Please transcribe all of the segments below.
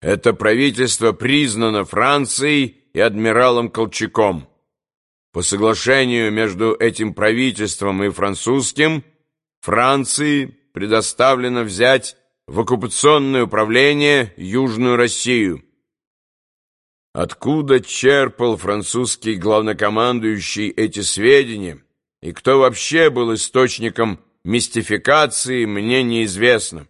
Это правительство признано Францией и адмиралом Колчаком. По соглашению между этим правительством и французским Франции предоставлено взять в оккупационное управление Южную Россию. Откуда черпал французский главнокомандующий эти сведения и кто вообще был источником мистификации, мне неизвестно.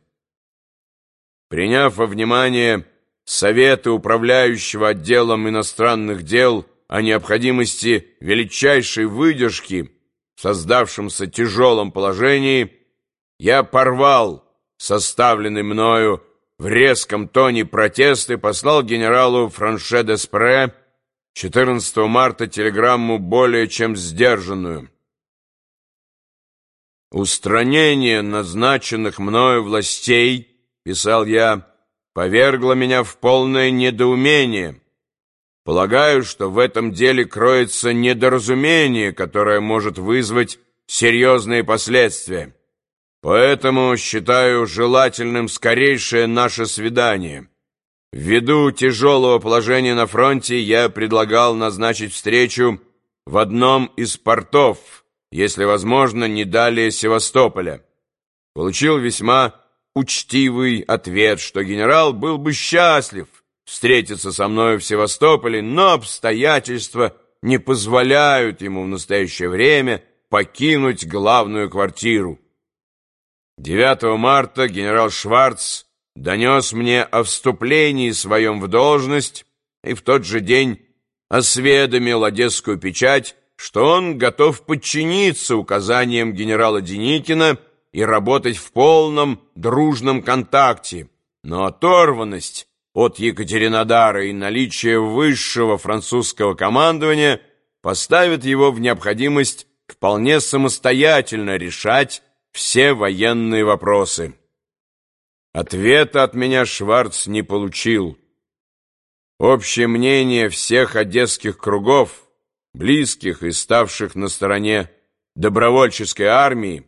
Приняв во внимание советы управляющего отделом иностранных дел о необходимости величайшей выдержки в создавшемся тяжелом положении, я порвал составленный мною в резком тоне протест и послал генералу Франше де Спре 14 марта телеграмму более чем сдержанную. «Устранение назначенных мною властей, — писал я, — повергло меня в полное недоумение. Полагаю, что в этом деле кроется недоразумение, которое может вызвать серьезные последствия. Поэтому считаю желательным скорейшее наше свидание. Ввиду тяжелого положения на фронте я предлагал назначить встречу в одном из портов, если возможно, не далее Севастополя. Получил весьма учтивый ответ, что генерал был бы счастлив встретиться со мной в Севастополе, но обстоятельства не позволяют ему в настоящее время покинуть главную квартиру. 9 марта генерал Шварц донес мне о вступлении своем в должность и в тот же день осведомил Одесскую печать, что он готов подчиниться указаниям генерала Деникина и работать в полном дружном контакте, но оторванность от Екатеринодара и наличие высшего французского командования поставит его в необходимость вполне самостоятельно решать все военные вопросы. Ответа от меня Шварц не получил. Общее мнение всех одесских кругов, близких и ставших на стороне добровольческой армии,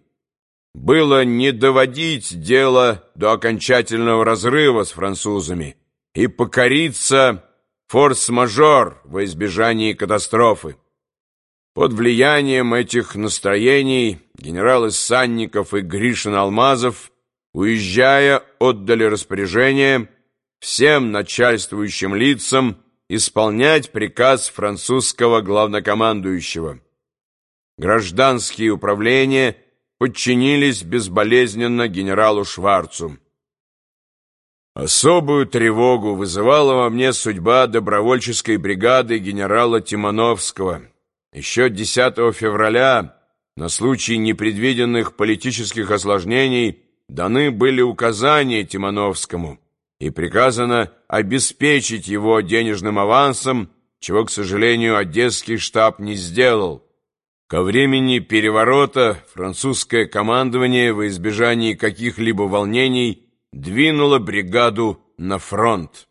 было не доводить дело до окончательного разрыва с французами и покориться форс-мажор во избежании катастрофы. Под влиянием этих настроений генералы Санников и Гришин-Алмазов, уезжая, отдали распоряжение всем начальствующим лицам исполнять приказ французского главнокомандующего. Гражданские управления подчинились безболезненно генералу Шварцу. Особую тревогу вызывала во мне судьба добровольческой бригады генерала Тимановского – еще 10 февраля на случай непредвиденных политических осложнений даны были указания Тимановскому и приказано обеспечить его денежным авансом, чего, к сожалению, Одесский штаб не сделал. Ко времени переворота французское командование во избежании каких-либо волнений двинуло бригаду на фронт.